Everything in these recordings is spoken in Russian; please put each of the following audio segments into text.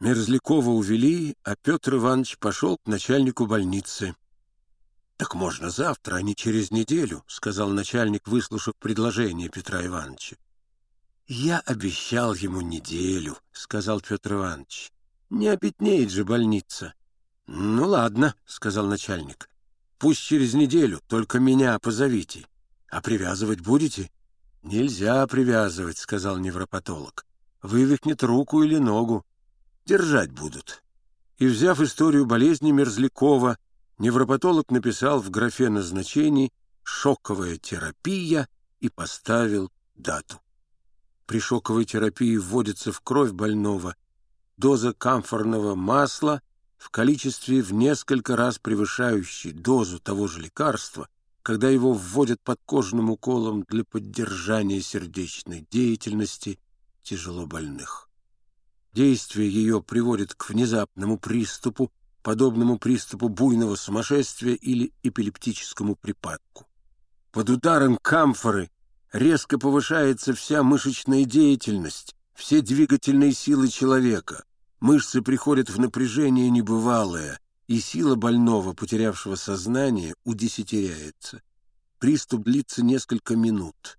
Мерзлякова увели, а Петр Иванович пошел к начальнику больницы. «Так можно завтра, а не через неделю», — сказал начальник, выслушав предложение Петра Ивановича. «Я обещал ему неделю», — сказал Петр Иванович. «Не обеднеет же больница». «Ну ладно», — сказал начальник. «Пусть через неделю, только меня позовите. А привязывать будете?» «Нельзя привязывать», — сказал невропатолог. «Вывихнет руку или ногу. Держать будут». И, взяв историю болезни Мерзлякова, невропатолог написал в графе назначений «шоковая терапия» и поставил дату. При шоковой терапии вводится в кровь больного доза камфорного масла в количестве в несколько раз превышающей дозу того же лекарства, когда его вводят под кожным уколом для поддержания сердечной деятельности тяжело больных. Действие ее приводит к внезапному приступу подобному приступу буйного сумасшествия или эпилептическому припадку. Под ударом камфоры резко повышается вся мышечная деятельность, все двигательные силы человека. Мышцы приходят в напряжение небывалое, и сила больного, потерявшего сознание, удесятеряется. Приступ длится несколько минут.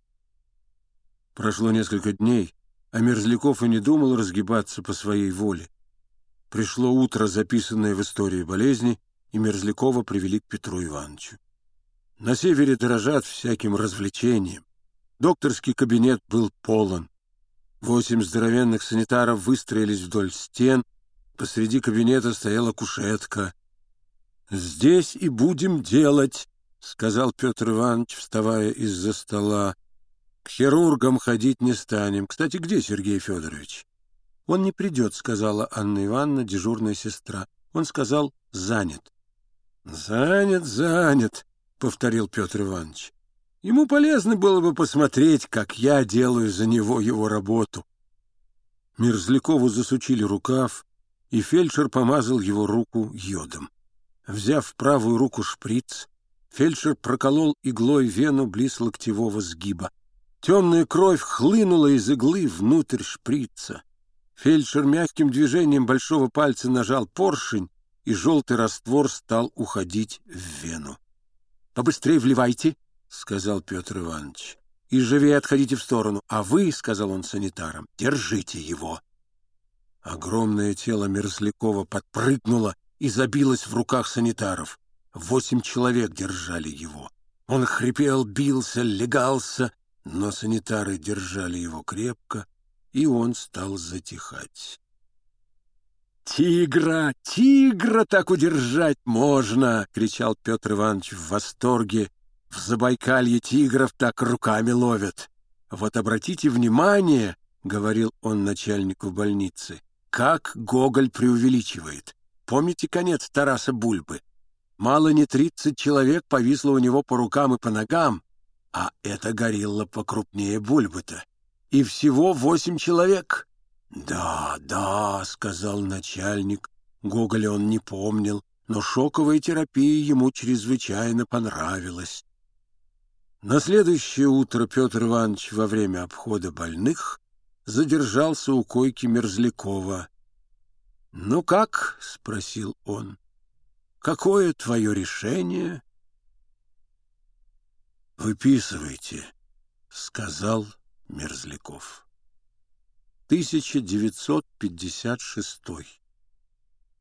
Прошло несколько дней, а Мерзляков и не думал разгибаться по своей воле. Пришло утро, записанное в истории болезни, и Мерзлякова привели к Петру Ивановичу. На севере дрожат всяким развлечением. Докторский кабинет был полон. Восемь здоровенных санитаров выстроились вдоль стен. Посреди кабинета стояла кушетка. «Здесь и будем делать», — сказал Петр Иванович, вставая из-за стола. «К хирургам ходить не станем. Кстати, где Сергей Федорович?» «Он не придет», — сказала Анна Ивановна, дежурная сестра. Он сказал «занят». «Занят, занят», — повторил Петр Иванович. «Ему полезно было бы посмотреть, как я делаю за него его работу». Мерзлякову засучили рукав, и фельдшер помазал его руку йодом. Взяв в правую руку шприц, фельдшер проколол иглой вену близ локтевого сгиба. Темная кровь хлынула из иглы внутрь шприца. Фельдшер мягким движением большого пальца нажал поршень, и желтый раствор стал уходить в вену. — Побыстрее вливайте, — сказал Петр Иванович. — И живее отходите в сторону. А вы, — сказал он санитарам, — держите его. Огромное тело Мерзлякова подпрыгнуло и забилось в руках санитаров. Восемь человек держали его. Он хрипел, бился, легался, но санитары держали его крепко, и он стал затихать. «Тигра! Тигра так удержать можно!» — кричал Петр Иванович в восторге. «В Забайкалье тигров так руками ловят!» «Вот обратите внимание!» — говорил он начальнику больницы. «Как Гоголь преувеличивает! Помните конец Тараса Бульбы? Мало не тридцать человек повисло у него по рукам и по ногам, а это горилла покрупнее Бульбы-то и всего восемь человек. «Да, да», — сказал начальник. Гоголя он не помнил, но шоковая терапия ему чрезвычайно понравилась. На следующее утро Петр Иванович во время обхода больных задержался у койки Мерзлякова. «Ну как?» — спросил он. «Какое твое решение?» «Выписывайте», — сказал Мерзляков. 1956